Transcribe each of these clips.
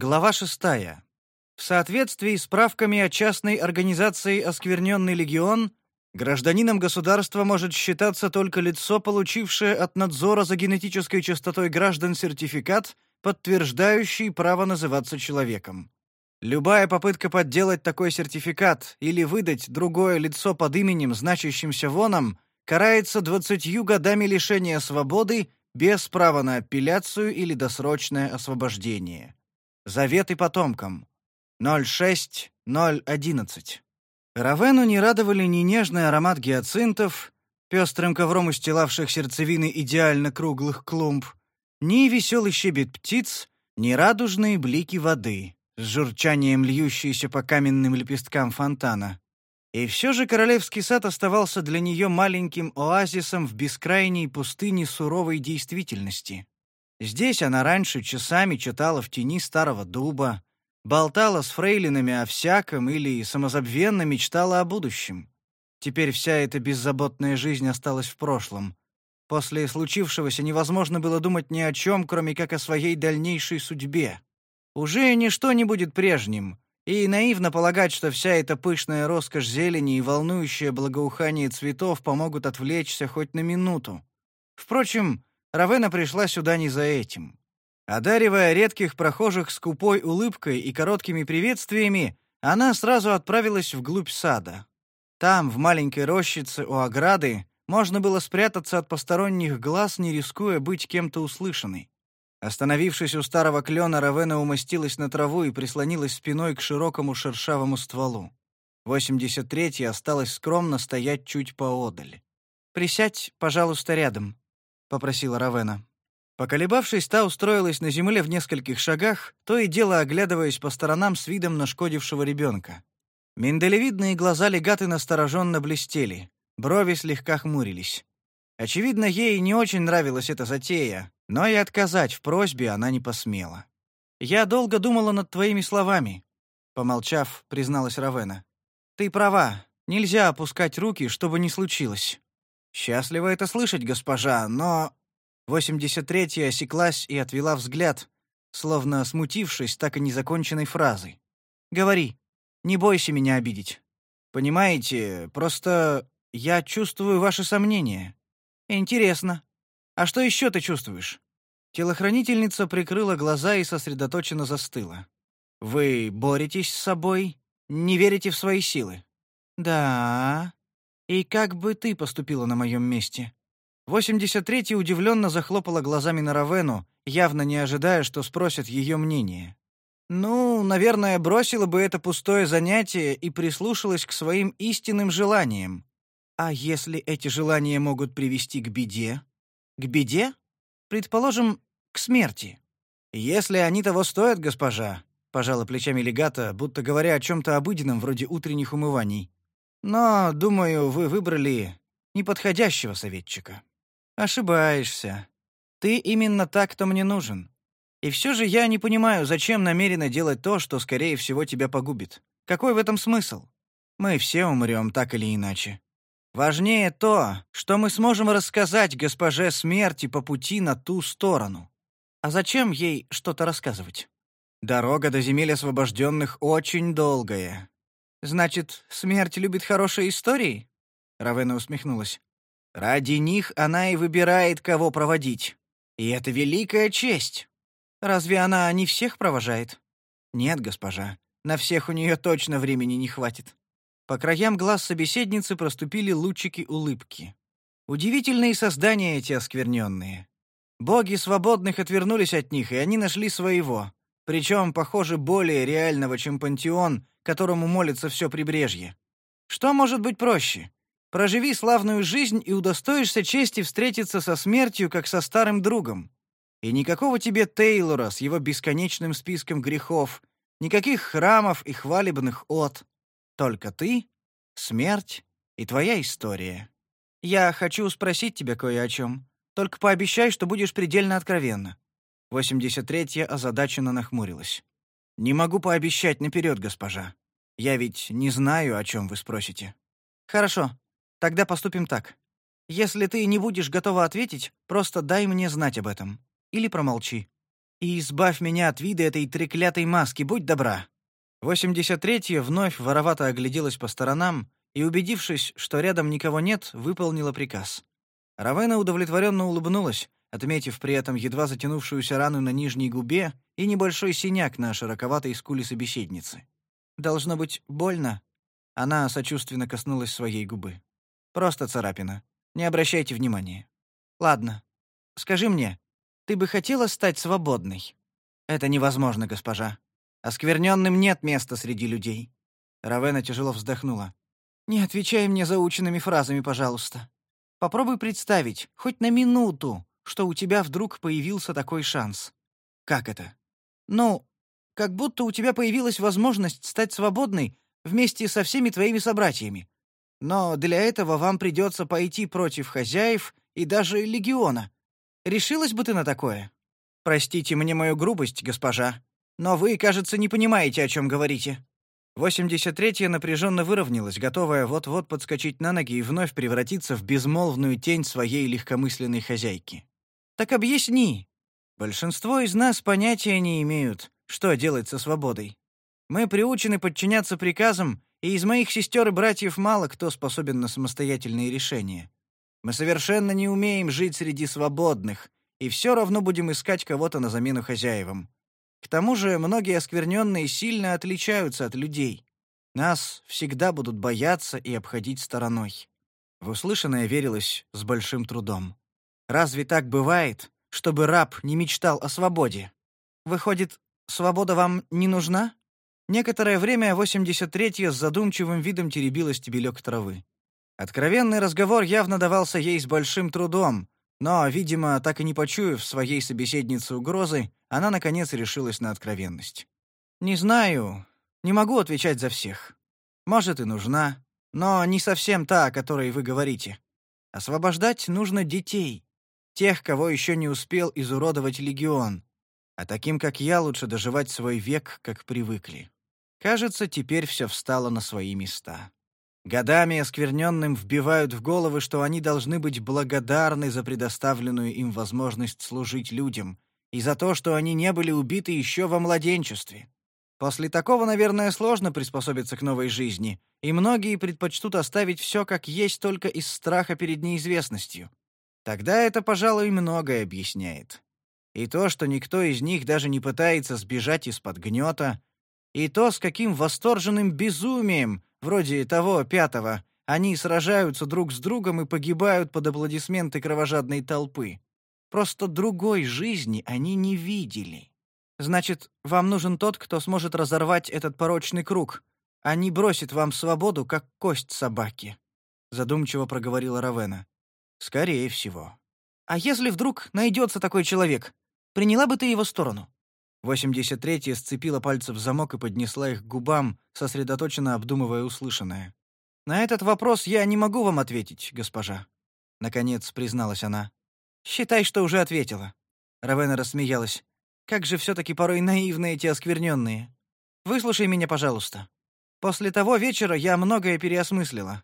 Глава 6. В соответствии с правками о частной организации «Оскверненный легион», гражданином государства может считаться только лицо, получившее от надзора за генетической чистотой граждан сертификат, подтверждающий право называться человеком. Любая попытка подделать такой сертификат или выдать другое лицо под именем, значащимся воном, карается двадцатью годами лишения свободы без права на апелляцию или досрочное освобождение. Заветы потомкам. 06.011. Равену не радовали ни нежный аромат гиацинтов, пестрым ковром устилавших сердцевины идеально круглых клумб, ни веселый щебет птиц, ни радужные блики воды с журчанием льющейся по каменным лепесткам фонтана. И все же королевский сад оставался для нее маленьким оазисом в бескрайней пустыне суровой действительности. Здесь она раньше часами читала в тени старого дуба, болтала с фрейлинами о всяком или самозабвенно мечтала о будущем. Теперь вся эта беззаботная жизнь осталась в прошлом. После случившегося невозможно было думать ни о чем, кроме как о своей дальнейшей судьбе. Уже ничто не будет прежним, и наивно полагать, что вся эта пышная роскошь зелени и волнующее благоухание цветов помогут отвлечься хоть на минуту. Впрочем, Равена пришла сюда не за этим. Одаривая редких прохожих скупой улыбкой и короткими приветствиями, она сразу отправилась вглубь сада. Там, в маленькой рощице у ограды, можно было спрятаться от посторонних глаз, не рискуя быть кем-то услышанной. Остановившись у старого клена, Равена умостилась на траву и прислонилась спиной к широкому шершавому стволу. 83-й осталось скромно стоять чуть поодаль. «Присядь, пожалуйста, рядом», — попросила Равена. Поколебавшись, та устроилась на земле в нескольких шагах, то и дело оглядываясь по сторонам с видом нашкодившего ребенка. Миндалевидные глаза легаты настороженно блестели, брови слегка хмурились. Очевидно, ей не очень нравилась эта затея, но и отказать в просьбе она не посмела. «Я долго думала над твоими словами», — помолчав, призналась Равена. «Ты права, нельзя опускать руки, чтобы не случилось». «Счастливо это слышать, госпожа, но...» 83-я осеклась и отвела взгляд, словно смутившись так и незаконченной фразой. «Говори, не бойся меня обидеть. Понимаете, просто я чувствую ваши сомнения. Интересно, а что еще ты чувствуешь?» Телохранительница прикрыла глаза и сосредоточенно застыла. «Вы боретесь с собой? Не верите в свои силы?» «Да. И как бы ты поступила на моем месте?» 83-й удивленно захлопала глазами на Равену, явно не ожидая, что спросят ее мнение. «Ну, наверное, бросила бы это пустое занятие и прислушалась к своим истинным желаниям. А если эти желания могут привести к беде?» К беде? Предположим, к смерти. Если они того стоят, госпожа, пожала плечами легата, будто говоря о чем то обыденном вроде утренних умываний. Но, думаю, вы выбрали неподходящего советчика. Ошибаешься. Ты именно так, кто мне нужен. И все же я не понимаю, зачем намеренно делать то, что скорее всего тебя погубит. Какой в этом смысл? Мы все умрем так или иначе. Важнее то, что мы сможем рассказать госпоже смерти по пути на ту сторону. А зачем ей что-то рассказывать? Дорога до земель освобожденных очень долгая. Значит, смерть любит хорошие истории? Равена усмехнулась. Ради них она и выбирает, кого проводить. И это великая честь. Разве она не всех провожает? Нет, госпожа. На всех у нее точно времени не хватит. По краям глаз собеседницы проступили лучики улыбки. Удивительные создания эти оскверненные. Боги свободных отвернулись от них, и они нашли своего, причем, похоже, более реального, чем пантеон, которому молится все прибрежье. Что может быть проще? Проживи славную жизнь и удостоишься чести встретиться со смертью, как со старым другом. И никакого тебе Тейлора с его бесконечным списком грехов, никаких храмов и хвалебных от. Только ты, смерть и твоя история. Я хочу спросить тебя кое о чем. Только пообещай, что будешь предельно откровенна». 83-я озадаченно нахмурилась. «Не могу пообещать наперед, госпожа. Я ведь не знаю, о чем вы спросите». «Хорошо. Тогда поступим так. Если ты не будешь готова ответить, просто дай мне знать об этом. Или промолчи. И избавь меня от вида этой треклятой маски, будь добра». 83-я вновь воровато огляделась по сторонам и, убедившись, что рядом никого нет, выполнила приказ. Равена удовлетворенно улыбнулась, отметив при этом едва затянувшуюся рану на нижней губе и небольшой синяк на широковатой скуле собеседницы. «Должно быть больно?» Она сочувственно коснулась своей губы. «Просто царапина. Не обращайте внимания. Ладно. Скажи мне, ты бы хотела стать свободной?» «Это невозможно, госпожа. Оскверненным нет места среди людей». Равена тяжело вздохнула. «Не отвечай мне заученными фразами, пожалуйста. Попробуй представить, хоть на минуту, что у тебя вдруг появился такой шанс. Как это? Ну, как будто у тебя появилась возможность стать свободной вместе со всеми твоими собратьями. Но для этого вам придется пойти против хозяев и даже легиона. Решилась бы ты на такое? Простите мне мою грубость, госпожа, но вы, кажется, не понимаете, о чем говорите. 83-я напряженно выровнялась, готовая вот-вот подскочить на ноги и вновь превратиться в безмолвную тень своей легкомысленной хозяйки. Так объясни. Большинство из нас понятия не имеют, что делать со свободой. Мы приучены подчиняться приказам, и из моих сестер и братьев мало кто способен на самостоятельные решения. Мы совершенно не умеем жить среди свободных, и все равно будем искать кого-то на замену хозяевам. К тому же многие оскверненные сильно отличаются от людей. Нас всегда будут бояться и обходить стороной. В услышанное верилось с большим трудом. Разве так бывает, чтобы раб не мечтал о свободе? Выходит, свобода вам не нужна? Некоторое время 83-я с задумчивым видом теребила стебелек травы. Откровенный разговор явно давался ей с большим трудом, но, видимо, так и не почуяв своей собеседнице угрозы, она, наконец, решилась на откровенность. «Не знаю, не могу отвечать за всех. Может, и нужна, но не совсем та, о которой вы говорите. Освобождать нужно детей тех, кого еще не успел изуродовать легион. А таким, как я, лучше доживать свой век, как привыкли. Кажется, теперь все встало на свои места. Годами оскверненным вбивают в головы, что они должны быть благодарны за предоставленную им возможность служить людям и за то, что они не были убиты еще во младенчестве. После такого, наверное, сложно приспособиться к новой жизни, и многие предпочтут оставить все как есть только из страха перед неизвестностью. Тогда это, пожалуй, многое объясняет. И то, что никто из них даже не пытается сбежать из-под гнета, и то, с каким восторженным безумием, вроде того пятого, они сражаются друг с другом и погибают под аплодисменты кровожадной толпы. Просто другой жизни они не видели. Значит, вам нужен тот, кто сможет разорвать этот порочный круг, а не бросит вам свободу, как кость собаки», — задумчиво проговорила Равена. Скорее всего. А если вдруг найдется такой человек, приняла бы ты его сторону? 83-я сцепила пальцы в замок и поднесла их к губам, сосредоточенно обдумывая услышанное. На этот вопрос я не могу вам ответить, госпожа, наконец призналась она. Считай, что уже ответила. Равена рассмеялась. Как же все таки порой наивны эти оскверненные. Выслушай меня, пожалуйста. После того вечера я многое переосмыслила.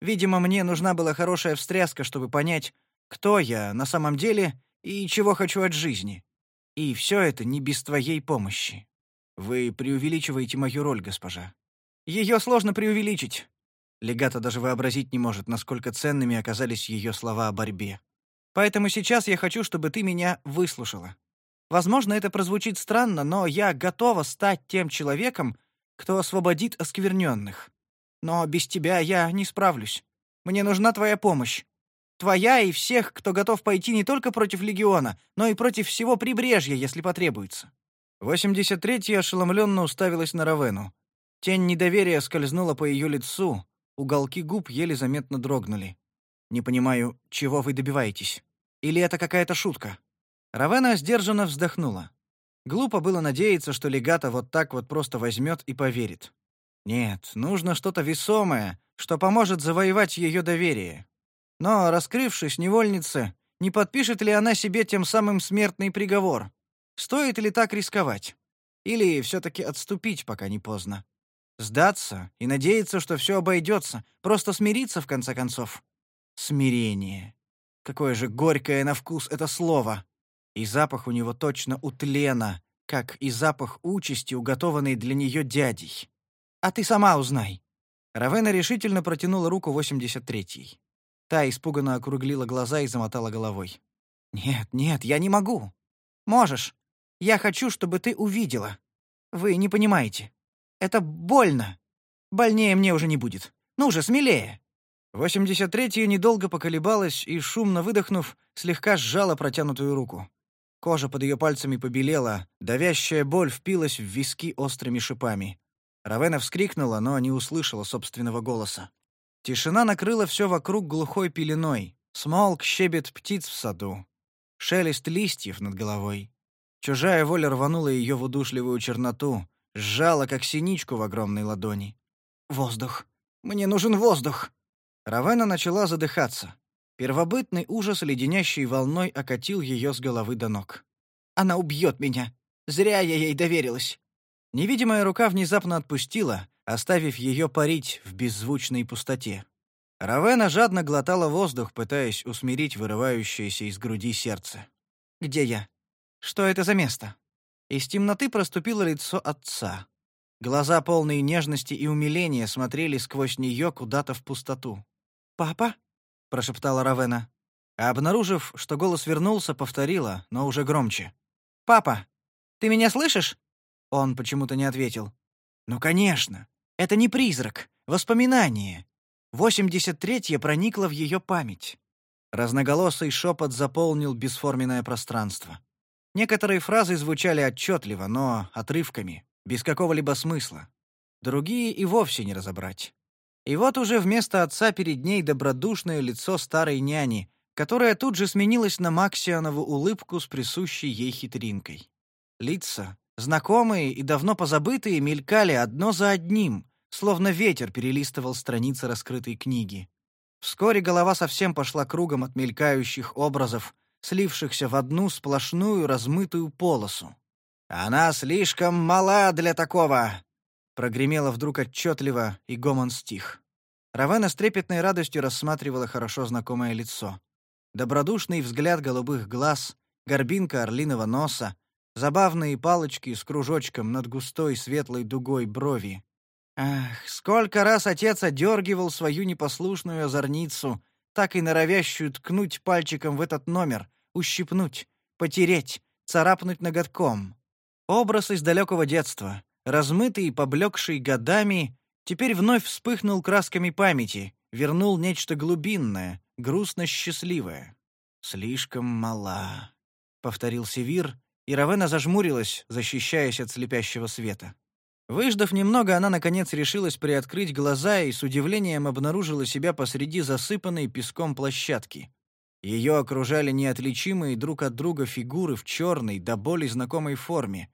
Видимо, мне нужна была хорошая встряска, чтобы понять, кто я на самом деле и чего хочу от жизни. И все это не без твоей помощи. Вы преувеличиваете мою роль, госпожа. Ее сложно преувеличить. Легата даже вообразить не может, насколько ценными оказались ее слова о борьбе. Поэтому сейчас я хочу, чтобы ты меня выслушала. Возможно, это прозвучит странно, но я готова стать тем человеком, кто освободит оскверненных. Но без тебя я не справлюсь. Мне нужна твоя помощь. Твоя и всех, кто готов пойти не только против легиона, но и против всего прибрежья, если потребуется. 83-я ошеломленно уставилась на Равену. Тень недоверия скользнула по ее лицу, уголки губ еле заметно дрогнули. Не понимаю, чего вы добиваетесь? Или это какая-то шутка? Равена сдержанно вздохнула. Глупо было надеяться, что легата вот так вот просто возьмет и поверит. Нет, нужно что-то весомое, что поможет завоевать ее доверие. Но, раскрывшись невольнице, не подпишет ли она себе тем самым смертный приговор? Стоит ли так рисковать? Или все-таки отступить, пока не поздно? Сдаться и надеяться, что все обойдется, просто смириться в конце концов? Смирение. Какое же горькое на вкус это слово. И запах у него точно у тлена, как и запах участи, уготованный для нее дядей. А ты сама узнай. Равена решительно протянула руку 83-й. Та испуганно округлила глаза и замотала головой. «Нет, нет, я не могу». «Можешь. Я хочу, чтобы ты увидела. Вы не понимаете. Это больно. Больнее мне уже не будет. Ну же, смелее!» 83-я недолго поколебалась и, шумно выдохнув, слегка сжала протянутую руку. Кожа под ее пальцами побелела, давящая боль впилась в виски острыми шипами. Равена вскрикнула, но не услышала собственного голоса. Тишина накрыла все вокруг глухой пеленой. Смолк щебет птиц в саду. Шелест листьев над головой. Чужая воля рванула ее в удушливую черноту, сжала, как синичку в огромной ладони. «Воздух! Мне нужен воздух!» Равена начала задыхаться. Первобытный ужас леденящей волной окатил ее с головы до ног. «Она убьет меня! Зря я ей доверилась!» Невидимая рука внезапно отпустила, оставив ее парить в беззвучной пустоте. Равена жадно глотала воздух, пытаясь усмирить вырывающееся из груди сердце. «Где я? Что это за место?» Из темноты проступило лицо отца. Глаза, полные нежности и умиления, смотрели сквозь нее куда-то в пустоту. «Папа?» — прошептала Равена. А обнаружив, что голос вернулся, повторила, но уже громче. «Папа, ты меня слышишь?» Он почему-то не ответил. «Ну, конечно. Это не призрак. Воспоминание. Восемьдесят третье проникло в ее память». Разноголосый шепот заполнил бесформенное пространство. Некоторые фразы звучали отчетливо, но отрывками, без какого-либо смысла. Другие и вовсе не разобрать. И вот уже вместо отца перед ней добродушное лицо старой няни, которая тут же сменилась на Максианову улыбку с присущей ей хитринкой. Лица, знакомые и давно позабытые, мелькали одно за одним, словно ветер перелистывал страницы раскрытой книги. Вскоре голова совсем пошла кругом от мелькающих образов, слившихся в одну сплошную размытую полосу. «Она слишком мала для такого!» Прогремело вдруг отчетливо, и гомон стих. Равена с трепетной радостью рассматривала хорошо знакомое лицо. Добродушный взгляд голубых глаз, горбинка орлиного носа, забавные палочки с кружочком над густой светлой дугой брови. Ах, сколько раз отец одергивал свою непослушную озорницу, так и норовящую ткнуть пальчиком в этот номер, ущипнуть, потереть, царапнуть ноготком. Образ из далекого детства, размытый и поблекший годами, теперь вновь вспыхнул красками памяти, вернул нечто глубинное, грустно-счастливое. «Слишком мала», — повторил Севир, и Равена зажмурилась, защищаясь от слепящего света. Выждав немного, она, наконец, решилась приоткрыть глаза и с удивлением обнаружила себя посреди засыпанной песком площадки. Ее окружали неотличимые друг от друга фигуры в черной, до боли знакомой форме,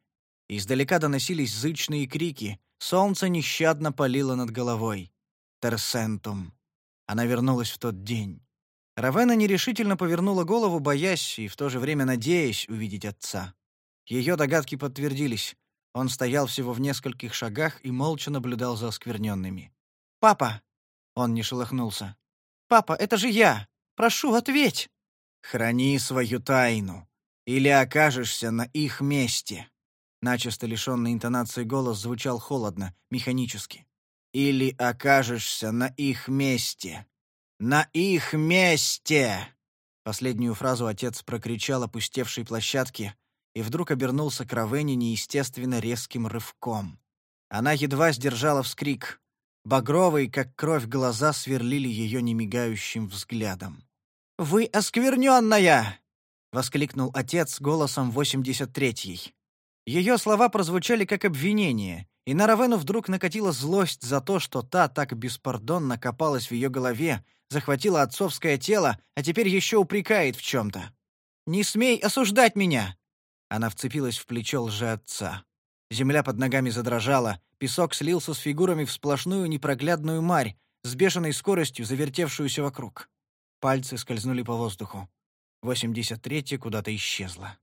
Издалека доносились зычные крики. Солнце нещадно палило над головой. Терсентум. Она вернулась в тот день. Равена нерешительно повернула голову, боясь и в то же время надеясь увидеть отца. Ее догадки подтвердились. Он стоял всего в нескольких шагах и молча наблюдал за оскверненными. «Папа!» Он не шелохнулся. «Папа, это же я! Прошу, ответь!» «Храни свою тайну, или окажешься на их месте!» Начисто лишенный интонации голос звучал холодно, механически. «Или окажешься на их месте! На их месте!» Последнюю фразу отец прокричал опустевшей площадке и вдруг обернулся к Равене неестественно резким рывком. Она едва сдержала вскрик. Багровые, как кровь, глаза сверлили ее немигающим взглядом. «Вы оскверненная!» — воскликнул отец голосом восемьдесят третьей. Ее слова прозвучали как обвинение, и на Равену вдруг накатила злость за то, что та так беспардонно копалась в ее голове, захватила отцовское тело, а теперь еще упрекает в чем-то. «Не смей осуждать меня!» Она вцепилась в плечо лжеотца. Земля под ногами задрожала, песок слился с фигурами в сплошную непроглядную марь, с бешеной скоростью завертевшуюся вокруг. Пальцы скользнули по воздуху. 83-я куда-то исчезла.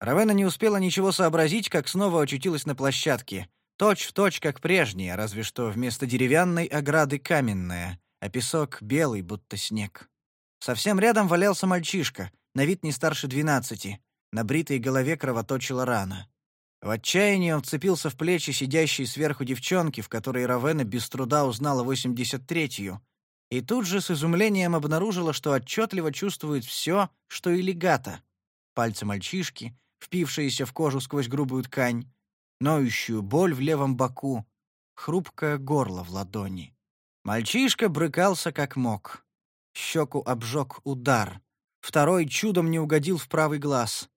Равена не успела ничего сообразить, как снова очутилась на площадке. Точь в точь, как прежняя, разве что вместо деревянной ограды каменная, а песок белый, будто снег. Совсем рядом валялся мальчишка, на вид не старше двенадцати. На бритой голове кровоточила рана. В отчаянии он вцепился в плечи сидящей сверху девчонки, в которой Равена без труда узнала 83-ю, и тут же с изумлением обнаружила, что отчетливо чувствует все, что и легата. Пальцы мальчишки, впившиеся в кожу сквозь грубую ткань, ноющую боль в левом боку, хрупкое горло в ладони. Мальчишка брыкался как мог. Щеку обжег удар. Второй чудом не угодил в правый глаз.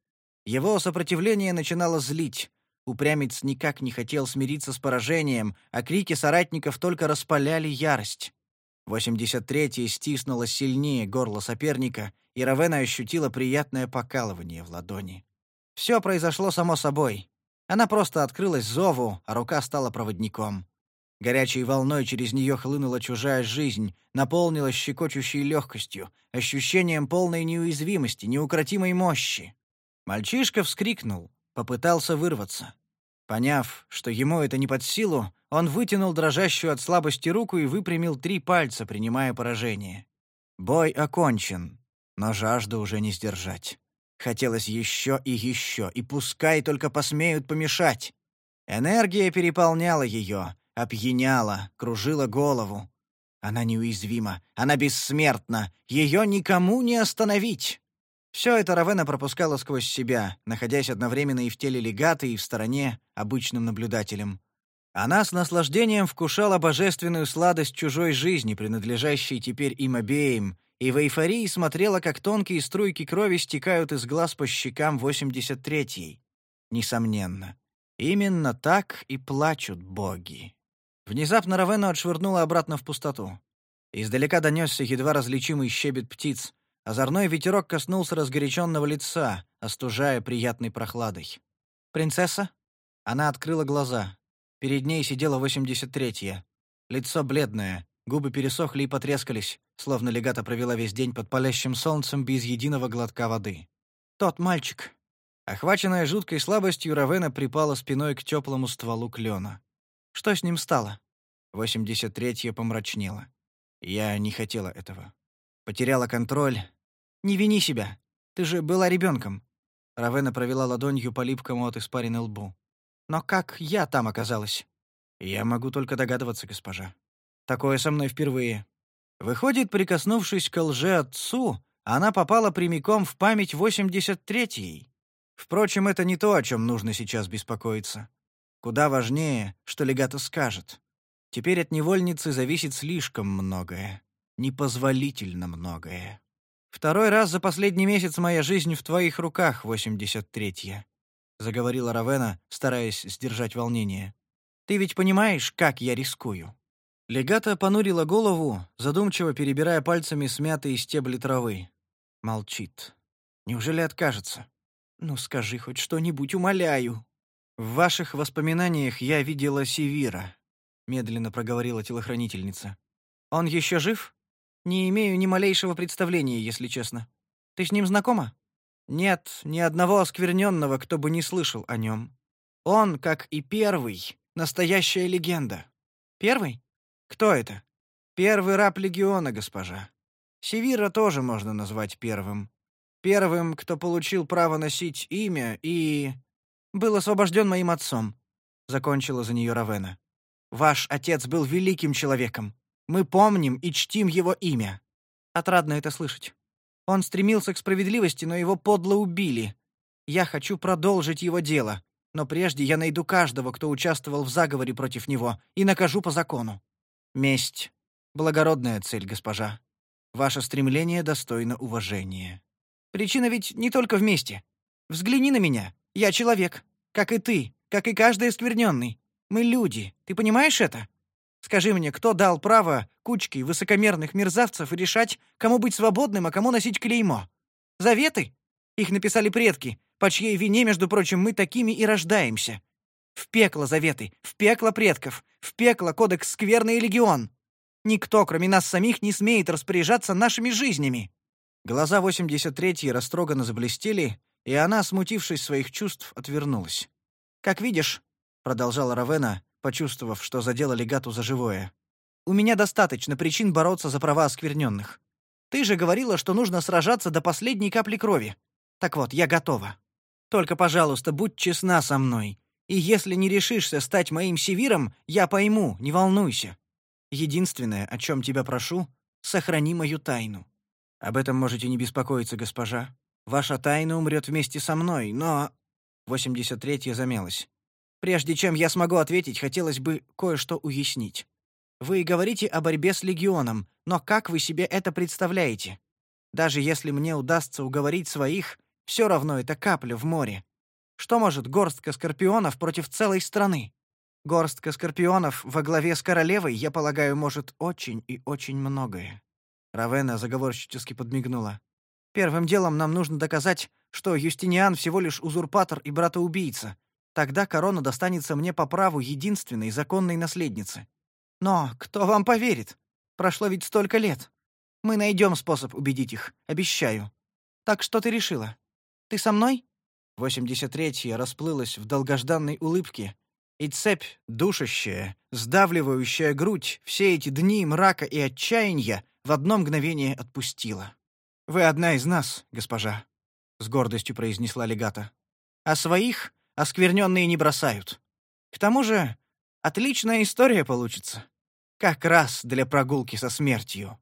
Его сопротивление начинало злить. Упрямец никак не хотел смириться с поражением, а крики соратников только распаляли ярость. 83-я стиснула сильнее горло соперника, и Равена ощутила приятное покалывание в ладони. Все произошло само собой. Она просто открылась зову, а рука стала проводником. Горячей волной через нее хлынула чужая жизнь, наполнилась щекочущей легкостью, ощущением полной неуязвимости, неукротимой мощи. Мальчишка вскрикнул, попытался вырваться. Поняв, что ему это не под силу, он вытянул дрожащую от слабости руку и выпрямил три пальца, принимая поражение. Бой окончен, но жажду уже не сдержать. Хотелось еще и еще, и пускай только посмеют помешать. Энергия переполняла ее, опьяняла, кружила голову. Она неуязвима, она бессмертна, ее никому не остановить. Все это Равена пропускала сквозь себя, находясь одновременно и в теле легата, и в стороне, обычным наблюдателем. Она с наслаждением вкушала божественную сладость чужой жизни, принадлежащей теперь им обеим, и в эйфории смотрела, как тонкие струйки крови стекают из глаз по щекам 83-й. Несомненно, именно так и плачут боги. Внезапно Равена отшвырнула обратно в пустоту. Издалека донесся едва различимый щебет птиц. Озорной ветерок коснулся разгоряченного лица, остужая приятной прохладой. «Принцесса?» Она открыла глаза. Перед ней сидела 83-я. Лицо бледное, губы пересохли и потрескались, словно легата провела весь день под палящим солнцем без единого глотка воды. «Тот мальчик». Охваченная жуткой слабостью, Равена припала спиной к теплому стволу клена. Что с ним стало?» 83-я помрачнела. «Я не хотела этого. Потеряла контроль. Не вини себя. Ты же была ребенком. Равена провела ладонью по липкому от испарины лбу. «Но как я там оказалась?» «Я могу только догадываться, госпожа. Такое со мной впервые». Выходит, прикоснувшись к лже-отцу, она попала прямиком в память 83-й. Впрочем, это не то, о чем нужно сейчас беспокоиться. Куда важнее, что легато скажет. Теперь от невольницы зависит слишком многое. Непозволительно многое. «Второй раз за последний месяц моя жизнь в твоих руках, 83-я», — заговорила Равена, стараясь сдержать волнение. «Ты ведь понимаешь, как я рискую?» Легата понурила голову, задумчиво перебирая пальцами смятые стебли травы. Молчит. Неужели откажется? «Ну скажи хоть что-нибудь, умоляю!» «В ваших воспоминаниях я видела Севира», — медленно проговорила телохранительница. «Он еще жив? Не имею ни малейшего представления, если честно. Ты с ним знакома?» «Нет, ни одного оскверненного, кто бы не слышал о нем. Он, как и первый, настоящая легенда». «Первый? Кто это?» «Первый раб легиона, госпожа. Севира тоже можно назвать первым. Первым, кто получил право носить имя и был освобожден моим отцом», — закончила за нее Равена. «Ваш отец был великим человеком. Мы помним и чтим его имя. Отрадно это слышать. Он стремился к справедливости, но его подло убили. Я хочу продолжить его дело, но прежде я найду каждого, кто участвовал в заговоре против него, и накажу по закону. Месть — благородная цель, госпожа. Ваше стремление достойно уважения. Причина ведь не только в мести. Взгляни на меня. Я человек, как и ты, как и каждый оскверненный. Мы люди, ты понимаешь это? Скажи мне, кто дал право кучке высокомерных мерзавцев решать, кому быть свободным, а кому носить клеймо? Заветы? Их написали предки, по чьей вине, между прочим, мы такими и рождаемся. В пекло заветы, в пекло предков, в пекло кодекс скверный легион. Никто, кроме нас самих, не смеет распоряжаться нашими жизнями. Глаза 83-й растроганно заблестели, и она, смутившись своих чувств, отвернулась. «Как видишь», — продолжала Равена, почувствовав, что задела легату за живое, «у меня достаточно причин бороться за права оскверненных. Ты же говорила, что нужно сражаться до последней капли крови. Так вот, я готова. Только, пожалуйста, будь честна со мной. И если не решишься стать моим севиром, я пойму, не волнуйся. Единственное, о чем тебя прошу, сохрани мою тайну. Об этом можете не беспокоиться, госпожа. Ваша тайна умрет вместе со мной, но...» 83-я замялась. «Прежде чем я смогу ответить, хотелось бы кое-что уяснить. Вы говорите о борьбе с легионом, но как вы себе это представляете? Даже если мне удастся уговорить своих, все равно это капля в море. Что может горстка скорпионов против целой страны? Горстка скорпионов во главе с королевой, я полагаю, может очень и очень многое. Равена заговорщически подмигнула. Первым делом нам нужно доказать, что Юстиниан всего лишь узурпатор и братоубийца. Тогда корона достанется мне по праву единственной законной наследницы. Но кто вам поверит? Прошло ведь столько лет. Мы найдем способ убедить их, обещаю. Так что ты решила? Ты со мной?» 83-я расплылась в долгожданной улыбке, и цепь, душащая, сдавливающая грудь, все эти дни мрака и отчаяния в одно мгновение отпустила. «Вы одна из нас, госпожа», — с гордостью произнесла легата. «А своих оскверненные не бросают. К тому же, отличная история получится. Как раз для прогулки со смертью».